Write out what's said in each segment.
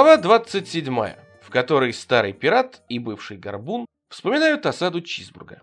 Глава 27, в которой старый пират и бывший горбун вспоминают осаду Чизбурга.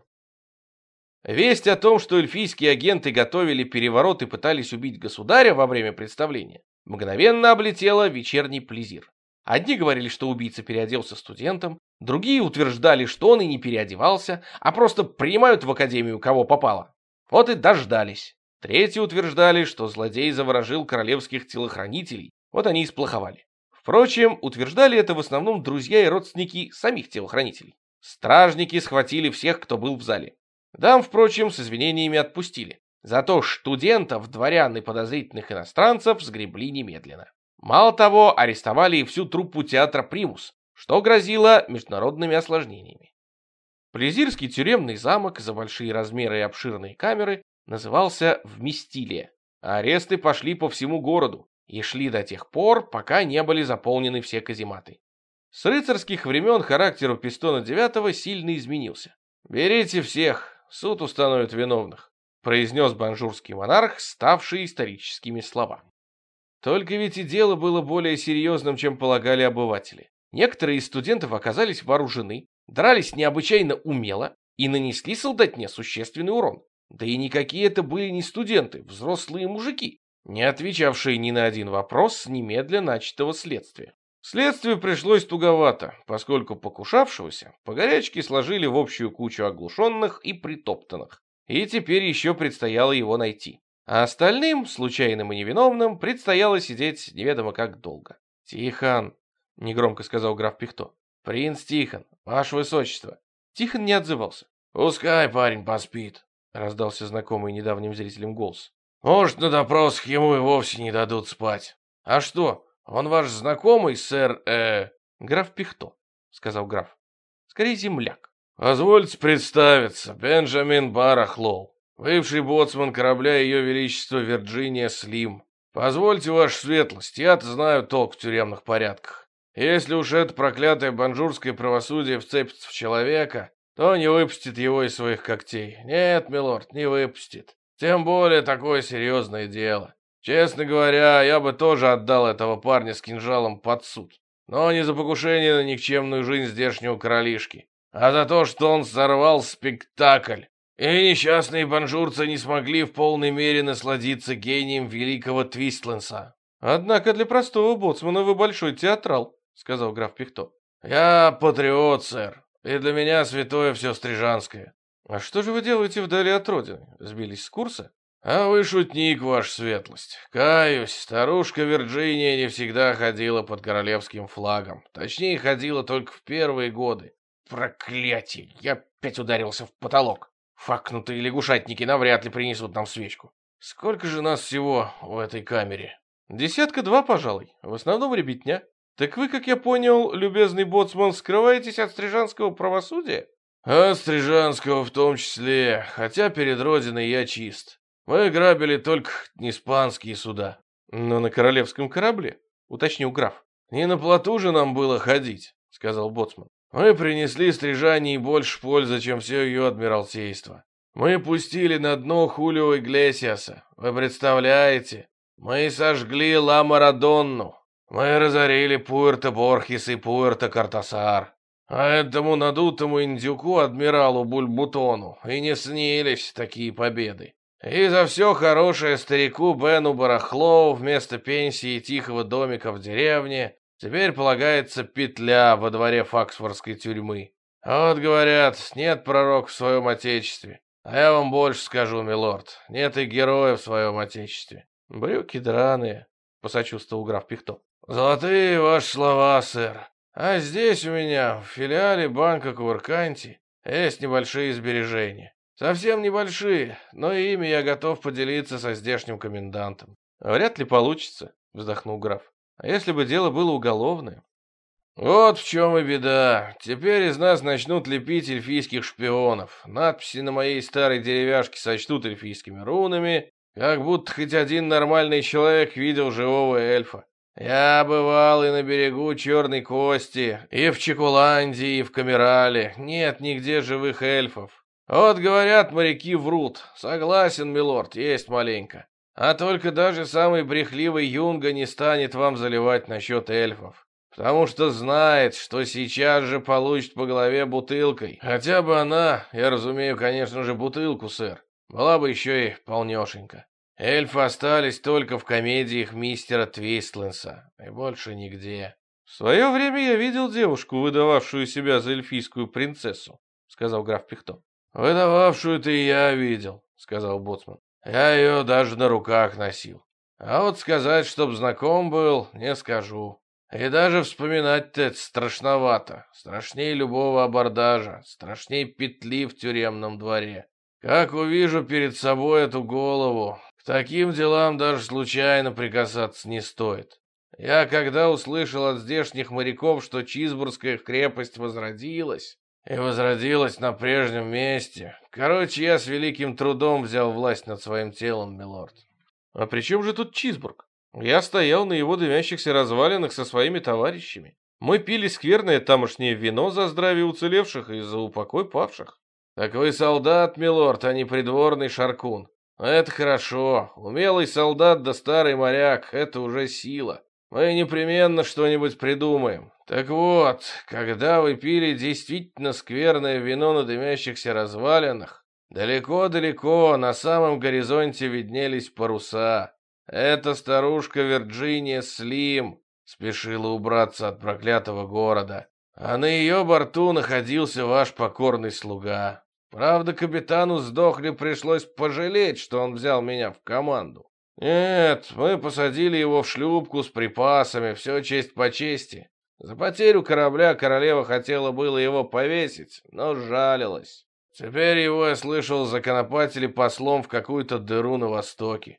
Весть о том, что эльфийские агенты готовили переворот и пытались убить государя во время представления, мгновенно облетела вечерний плезир. Одни говорили, что убийца переоделся студентом, другие утверждали, что он и не переодевался, а просто принимают в академию кого попало. Вот и дождались. Третьи утверждали, что злодей заворожил королевских телохранителей, вот они и сплоховали. Впрочем, утверждали это в основном друзья и родственники самих телохранителей. Стражники схватили всех, кто был в зале. Дам, впрочем, с извинениями отпустили. Зато студентов, дворян и подозрительных иностранцев сгребли немедленно. Мало того, арестовали и всю труппу театра «Примус», что грозило международными осложнениями. Плезирский тюремный замок за большие размеры и обширные камеры назывался «Вместилие». Аресты пошли по всему городу и шли до тех пор, пока не были заполнены все казематы. С рыцарских времен характер у Пистона IX сильно изменился. «Берите всех, суд установит виновных», произнес банжурский монарх, ставший историческими словами. Только ведь и дело было более серьезным, чем полагали обыватели. Некоторые из студентов оказались вооружены, дрались необычайно умело и нанесли солдатне существенный урон. Да и никакие это были не студенты, взрослые мужики, не отвечавшие ни на один вопрос немедленно начатого следствия. Следствию пришлось туговато, поскольку покушавшегося по горячке сложили в общую кучу оглушенных и притоптанных, и теперь еще предстояло его найти. А остальным, случайным и невиновным, предстояло сидеть неведомо как долго. «Тихон», — негромко сказал граф Пихто, — «принц Тихон, ваше высочество». Тихон не отзывался. «Пускай парень поспит», — раздался знакомый недавним зрителям голос. «Может, на допросах ему и вовсе не дадут спать. А что, он ваш знакомый, сэр, э...» «Граф Пихто», — сказал граф. «Скорее земляк». «Позвольте представиться, Бенджамин Барахлоу, бывший боцман корабля Ее Величества Вирджиния Слим. Позвольте, ваша светлость, я-то знаю толк в тюремных порядках. Если уж это проклятое банжурское правосудие вцепится в человека, то не выпустит его из своих когтей. Нет, милорд, не выпустит. Тем более такое серьезное дело. Честно говоря, я бы тоже отдал этого парня с кинжалом под суд. Но не за покушение на никчемную жизнь здешнего королишки, а за то, что он сорвал спектакль. И несчастные банжурцы не смогли в полной мере насладиться гением великого Твистленса. «Однако для простого боцмана вы большой театрал», — сказал граф Пихто. «Я патриот, сэр, и для меня святое все стрижанское. А что же вы делаете вдали от родины? Сбились с курса? А вы шутник, ваша светлость. Каюсь, старушка Вирджиния не всегда ходила под королевским флагом. Точнее, ходила только в первые годы. Проклятие! Я опять ударился в потолок. Факнутые лягушатники навряд ли принесут нам свечку. Сколько же нас всего в этой камере? Десятка-два, пожалуй. В основном ребятня. Так вы, как я понял, любезный боцман, скрываетесь от стрижанского правосудия? А Стрижанского в том числе, хотя перед родиной я чист. Мы грабили только испанские суда. Но на королевском корабле, уточнил граф. Не на плоту же нам было ходить, сказал боцман. Мы принесли Стрижании больше пользы, чем все ее адмиралтейство. Мы пустили на дно Хулио Иглесиаса. Вы представляете? Мы сожгли Ла Марадонну. Мы разорили Пуэрто-Борхес и Пуэрто-Картасар. А этому надутому индюку, адмиралу Бульбутону, и не снились такие победы. И за все хорошее старику Бену Барахлоу вместо пенсии и тихого домика в деревне теперь полагается петля во дворе факсфордской тюрьмы. Вот говорят, нет пророк в своем отечестве. А я вам больше скажу, милорд, нет и героя в своем отечестве. Брюки драные, посочувствовал граф Пихто. Золотые ваши слова, сэр. А здесь у меня, в филиале банка Кувырканти, есть небольшие сбережения. Совсем небольшие, но ими я готов поделиться со здешним комендантом. Вряд ли получится, вздохнул граф. А если бы дело было уголовное? Вот в чем и беда. Теперь из нас начнут лепить эльфийских шпионов. Надписи на моей старой деревяшке сочтут эльфийскими рунами, как будто хоть один нормальный человек видел живого эльфа. Я бывал и на берегу Черной Кости, и в Чекуландии, и в Камерале. Нет нигде живых эльфов. Вот говорят, моряки врут. Согласен, милорд, есть маленько. А только даже самый брехливый юнга не станет вам заливать насчет эльфов. потому что знает, что сейчас же получит по голове бутылкой. Хотя бы она, я разумею, конечно же, бутылку, сэр, была бы еще и полнешенька. Эльфы остались только в комедиях мистера Твистленса, и больше нигде. В свое время я видел девушку, выдававшую себя за эльфийскую принцессу, сказал граф Пихто. Выдававшую-то и я видел, сказал Боцман. Я ее даже на руках носил. А вот сказать, чтоб знаком был, не скажу. И даже вспоминать-то это страшновато. Страшнее любого абордажа, страшнее петли в тюремном дворе. Как увижу перед собой эту голову, таким делам даже случайно прикасаться не стоит. Я когда услышал от здешних моряков, что Чизбургская крепость возродилась, и возродилась на прежнем месте, короче, я с великим трудом взял власть над своим телом, милорд. А при чем же тут Чизбург? Я стоял на его дымящихся развалинах со своими товарищами. Мы пили скверное тамошнее вино за здравие уцелевших и за упокой павших. Так вы солдат, милорд, а не придворный шаркун. Это хорошо. Умелый солдат да старый моряк — это уже сила. Мы непременно что-нибудь придумаем. Так вот, когда вы пили действительно скверное вино на дымящихся развалинах, далеко-далеко на самом горизонте виднелись паруса. Эта старушка Вирджиния Слим спешила убраться от проклятого города, а на ее борту находился ваш покорный слуга. Правда, капитану сдохли пришлось пожалеть, что он взял меня в команду. Нет, мы посадили его в шлюпку с припасами, все честь по чести. За потерю корабля королева хотела было его повесить, но жалилась. Теперь его, я слышал, законопатили послом в какую-то дыру на востоке.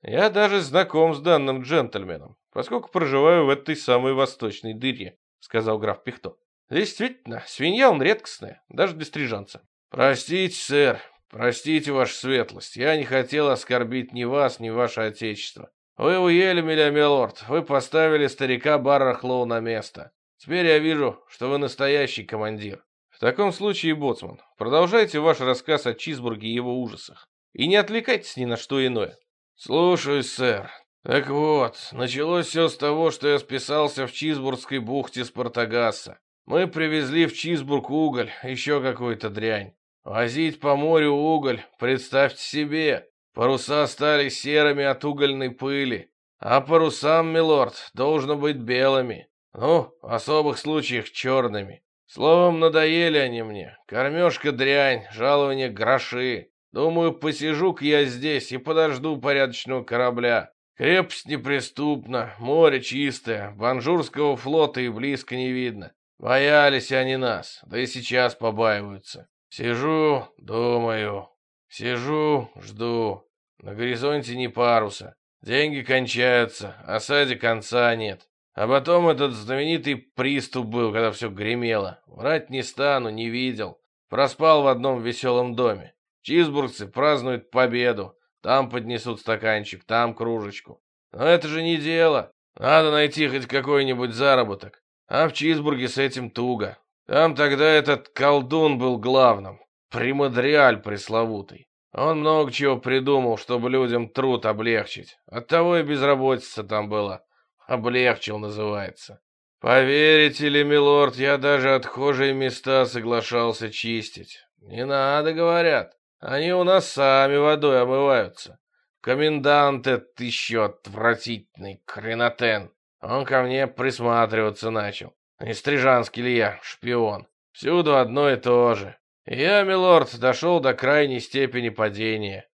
Я даже знаком с данным джентльменом, поскольку проживаю в этой самой восточной дыре, сказал граф Пихто. Действительно, свинья он редкостная, даже для стрижанца. Простите, сэр, простите, ваша светлость, я не хотел оскорбить ни вас, ни ваше отечество. Вы уели меня, милорд, вы поставили старика Баррахлоу на место. Теперь я вижу, что вы настоящий командир. В таком случае, боцман, продолжайте ваш рассказ о Чизбурге и его ужасах. И не отвлекайтесь ни на что иное. «Слушаюсь, сэр. Так вот, началось все с того, что я списался в Чизбургской бухте Спартагаса. Мы привезли в Чизбург уголь, еще какую-то дрянь. Возить по морю уголь, представьте себе, паруса стали серыми от угольной пыли, а парусам, милорд, должно быть белыми. Ну, в особых случаях черными. Словом, надоели они мне. Кормежка дрянь, жалование гроши. Думаю, посижу-ка я здесь и подожду порядочного корабля. Крепость неприступна, море чистое, банжурского флота и близко не видно. Боялись они нас, да и сейчас побаиваются. Сижу, думаю, сижу, жду. На горизонте ни паруса. Деньги кончаются, осаде конца нет. А потом этот знаменитый приступ был, когда все гремело. Врать не стану, не видел. Проспал в одном веселом доме. Чизбургцы празднуют победу. Там поднесут стаканчик, там кружечку. Но это же не дело. Надо найти хоть какой-нибудь заработок. А в Чизбурге с этим туго. Там тогда этот колдун был главным. Примадриаль пресловутый. Он много чего придумал, чтобы людям труд облегчить. Оттого и безработица там была. Облегчил называется. Поверите ли, милорд, я даже отхожие места соглашался чистить. Не надо, говорят. Они у нас сами водой омываются. Комендант этот еще отвратительный, кренотен. Он ко мне присматриваться начал. Не стрижанский ли я, шпион? Всюду одно и то же. я, милорд, дошел до крайней степени падения.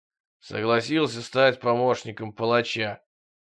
Согласился стать помощником палача.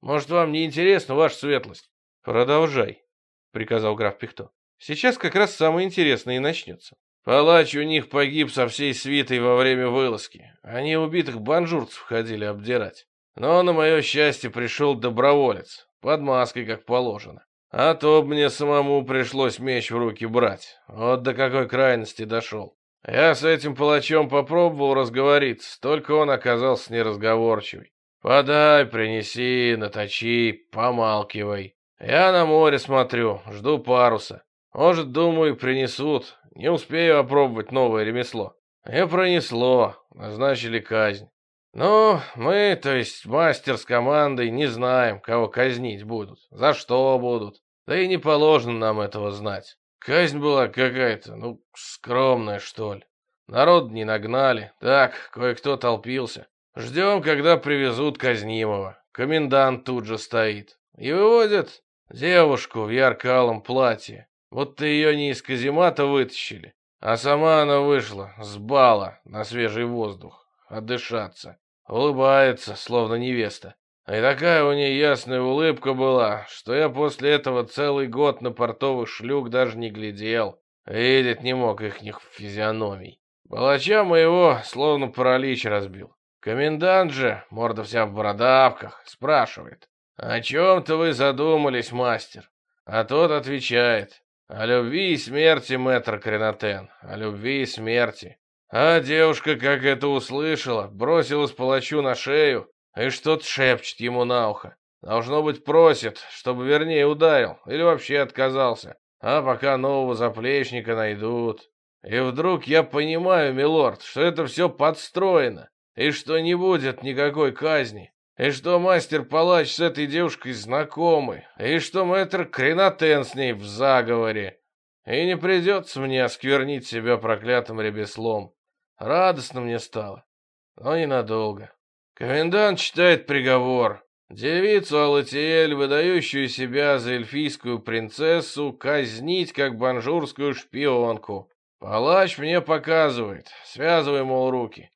Может, вам не интересно, ваша светлость? Продолжай, приказал граф Пихто. Сейчас как раз самое интересное и начнется. Палач у них погиб со всей свитой во время вылазки. Они убитых банжурцев ходили обдирать. Но, на мое счастье, пришел доброволец, под маской, как положено. А то мне самому пришлось меч в руки брать. Вот до какой крайности дошел. Я с этим палачом попробовал разговориться, только он оказался неразговорчивый. Подай, принеси, наточи, помалкивай. Я на море смотрю, жду паруса. Может, думаю, принесут, не успею опробовать новое ремесло. И пронесло, назначили казнь. Ну, мы, то есть мастер с командой, не знаем, кого казнить будут, за что будут. Да и не положено нам этого знать. Казнь была какая-то, ну, скромная, что ли. Народ не нагнали, так, кое-кто толпился. Ждем, когда привезут казнимого. Комендант тут же стоит. И выводят девушку в ярко-алом платье. Вот-то ее не из каземата вытащили, а сама она вышла с бала на свежий воздух, отдышаться. Улыбается, словно невеста. И такая у нее ясная улыбка была, что я после этого целый год на портовых шлюк даже не глядел. Видеть не мог ихних физиономий. Палача моего словно паралич разбил. Комендант же, морда вся в бородавках, спрашивает. «О чем-то вы задумались, мастер?» А тот отвечает. «О любви и смерти, мэтр Кренатен, о любви и смерти». А девушка, как это услышала, бросилась палачу на шею и что-то шепчет ему на ухо. Должно быть, просит, чтобы вернее ударил или вообще отказался. А пока нового заплечника найдут. И вдруг я понимаю, милорд, что это все подстроено, и что не будет никакой казни, и что мастер-палач с этой девушкой знакомы, и что мэтр Кренатен с ней в заговоре. И не придется мне осквернить себя проклятым ребеслом. Радостно мне стало, но ненадолго. Комендант читает приговор. Девицу Алатиэль, выдающую себя за эльфийскую принцессу, казнить как банжурскую шпионку. Палач мне показывает, связывай, мол, руки.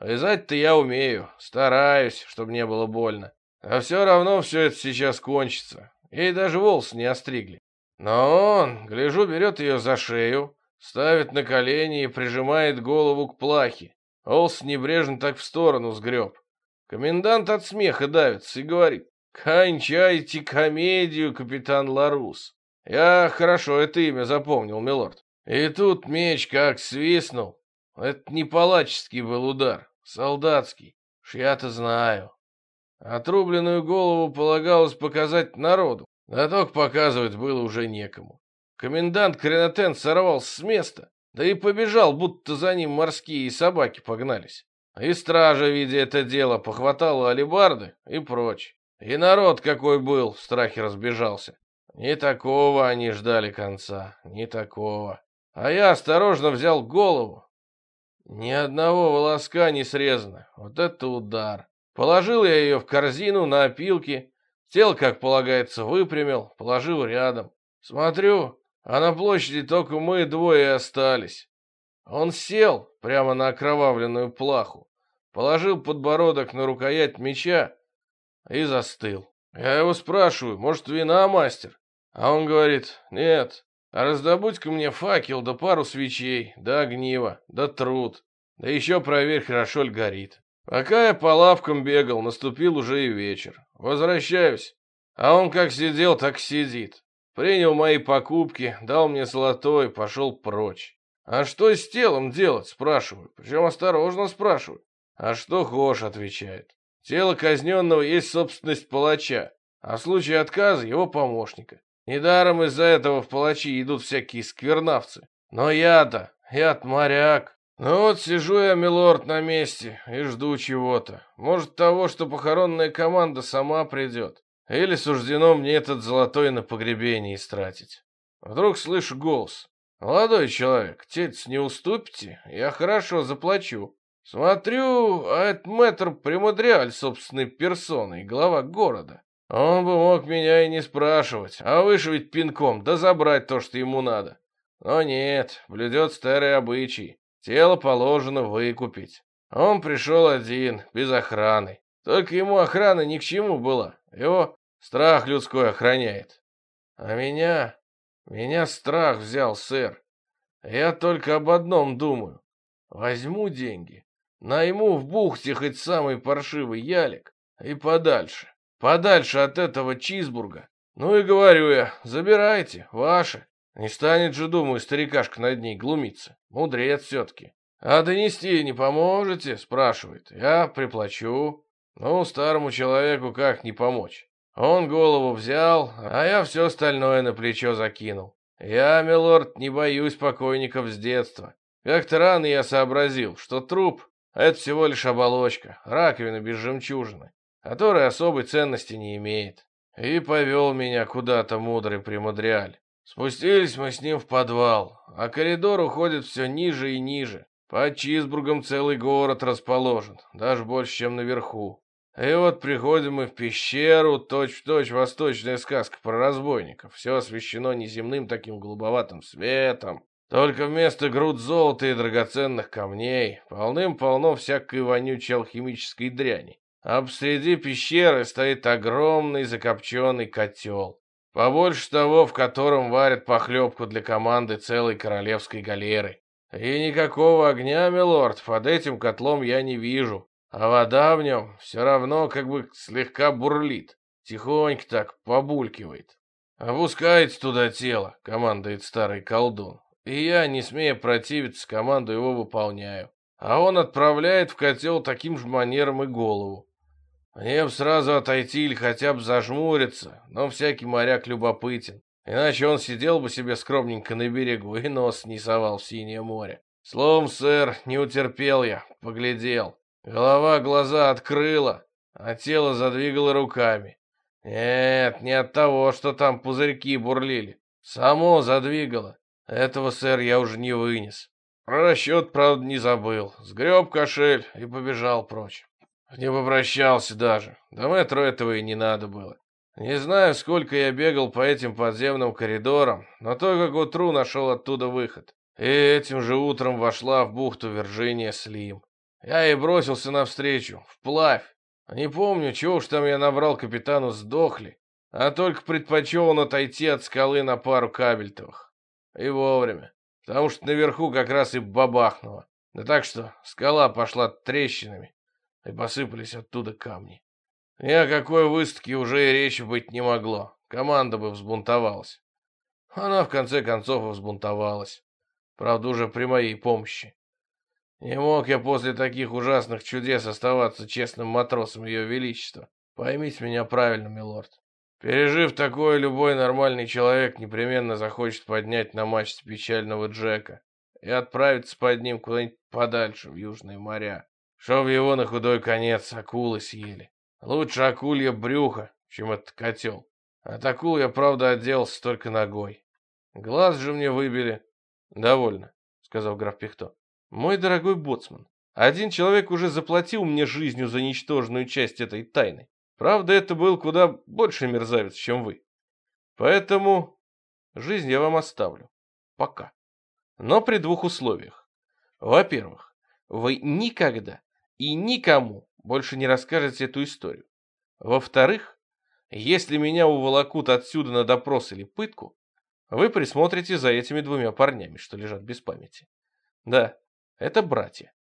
Вязать-то я умею, стараюсь, чтобы не было больно. А все равно все это сейчас кончится. Ей даже волосы не остригли. Но он, гляжу, берет ее за шею, ставит на колени и прижимает голову к плахе. Олс небрежно так в сторону сгреб. Комендант от смеха давится и говорит, «Кончайте комедию, капитан Ларус». Я хорошо это имя запомнил, милорд. И тут меч как свистнул. Это не палаческий был удар, солдатский. Ж я-то знаю. Отрубленную голову полагалось показать народу, только показывать было уже некому. Комендант Кренотен сорвался с места, да и побежал, будто за ним морские собаки погнались. И стража, видя это дело, похватала алебарды и прочь. И народ какой был, в страхе разбежался. Не такого они ждали конца, не такого. А я осторожно взял голову. Ни одного волоска не срезано. Вот это удар. Положил я ее в корзину на опилки, тело, как полагается, выпрямил, положил рядом. Смотрю, а на площади только мы двое остались. Он сел прямо на окровавленную плаху, положил подбородок на рукоять меча и застыл. Я его спрашиваю, может, вина, мастер? А он говорит, нет, а раздобудь-ка мне факел да пару свечей, да огнива, да труд, да еще проверь, хорошо ли горит. Пока я по лавкам бегал, наступил уже и вечер. Возвращаюсь, а он как сидел, так сидит. Принял мои покупки, дал мне золотой, пошел прочь. А что с телом делать, спрашиваю. Причем осторожно спрашиваю. А что хошь, отвечает. Тело казненного есть собственность палача, а в случае отказа его помощника. Недаром из-за этого в палачи идут всякие сквернавцы. Но я-то, я моряк. Ну вот сижу я, милорд, на месте и жду чего-то. Может, того, что похоронная команда сама придет. Или суждено мне этот золотой на погребение истратить. Вдруг слышу голос. «Молодой человек, тельц не уступите? Я хорошо заплачу». Смотрю, а это мэтр Премудряль собственной персоной, глава города. Он бы мог меня и не спрашивать, а вышивать пинком, да забрать то, что ему надо. Но нет, блюдет старый обычай. Тело положено выкупить. Он пришел один, без охраны. Только ему охрана ни к чему была. Его страх людской охраняет. А меня... Меня страх взял, сэр. Я только об одном думаю. Возьму деньги, найму в бухте хоть самый паршивый ялик и подальше. Подальше от этого Чизбурга. Ну и говорю я, забирайте, ваши. Не станет же, думаю, старикашка над ней глумиться. Мудрец все-таки. А донести не поможете, спрашивает. Я приплачу. Ну, старому человеку как не помочь? Он голову взял, а я все остальное на плечо закинул. Я, милорд, не боюсь покойников с детства. Как-то рано я сообразил, что труп — это всего лишь оболочка, раковина без жемчужины которая особой ценности не имеет. и повел меня куда-то мудрый примадриаль. Спустились мы с ним в подвал, а коридор уходит все ниже и ниже. Под Чизбургом целый город расположен, даже больше, чем наверху. И вот приходим мы в пещеру, точь-в-точь -точь восточная сказка про разбойников. Все освещено неземным таким голубоватым светом. Только вместо груд золота и драгоценных камней полным-полно всякой вонючей алхимической дряни. А посреди пещеры стоит огромный закопченный котел. Побольше того, в котором варят похлебку для команды целой королевской галеры. И никакого огня, милорд, под этим котлом я не вижу. А вода в нем все равно как бы слегка бурлит. Тихонько так побулькивает. «Опускайте туда тело», — командует старый колдун. И я, не смея противиться, команду его выполняю. А он отправляет в котел таким же манером и голову. Мне б сразу отойти или хотя бы зажмуриться, но всякий моряк любопытен. Иначе он сидел бы себе скромненько на берегу и нос не совал в синее море. Словом, сэр, не утерпел я, поглядел. Голова глаза открыла, а тело задвигало руками. Нет, не от того, что там пузырьки бурлили. Само задвигало. Этого, сэр, я уже не вынес. Про расчет, правда, не забыл. Сгреб кошель и побежал прочь. Не попрощался даже. До метро этого и не надо было. Не знаю, сколько я бегал по этим подземным коридорам, но только к утру нашел оттуда выход. И этим же утром вошла в бухту Вирджиния Слим. Я и бросился навстречу, вплавь. Не помню, чего уж там я набрал капитану сдохли, а только предпочел он отойти от скалы на пару кабельтовых. И вовремя, потому что наверху как раз и бабахнуло. Да так что скала пошла трещинами, и посыпались оттуда камни. Ни о какой выставке уже и речи быть не могло. Команда бы взбунтовалась. Она в конце концов взбунтовалась. Правда, уже при моей помощи. Не мог я после таких ужасных чудес оставаться честным матросом Ее Величества. Поймите меня правильно, милорд. Пережив такое, любой нормальный человек непременно захочет поднять на мачте печального Джека и отправиться под ним куда-нибудь подальше, в южные моря. Чтоб его на худой конец акулы съели. Лучше акулья брюхо, чем этот котел. От акул я, правда, отделался только ногой. Глаз же мне выбили. Довольно, сказал граф Пихто. Мой дорогой боцман, один человек уже заплатил мне жизнью за ничтожную часть этой тайны. Правда, это был куда больше мерзавец, чем вы. Поэтому жизнь я вам оставлю. Пока. Но при двух условиях. Во-первых, вы никогда и никому больше не расскажете эту историю. Во-вторых, если меня уволокут отсюда на допрос или пытку, вы присмотрите за этими двумя парнями, что лежат без памяти. Да, это братья.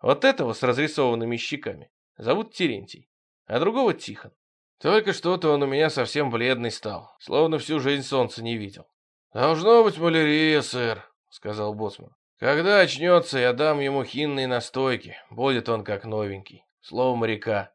Вот этого с разрисованными щеками зовут Терентий, а другого Тихон. Только что-то он у меня совсем бледный стал, словно всю жизнь солнца не видел. «Должно быть малярия, сэр», — сказал боцман. Когда очнется, я дам ему хинные настойки, будет он как новенький. Слово моряка.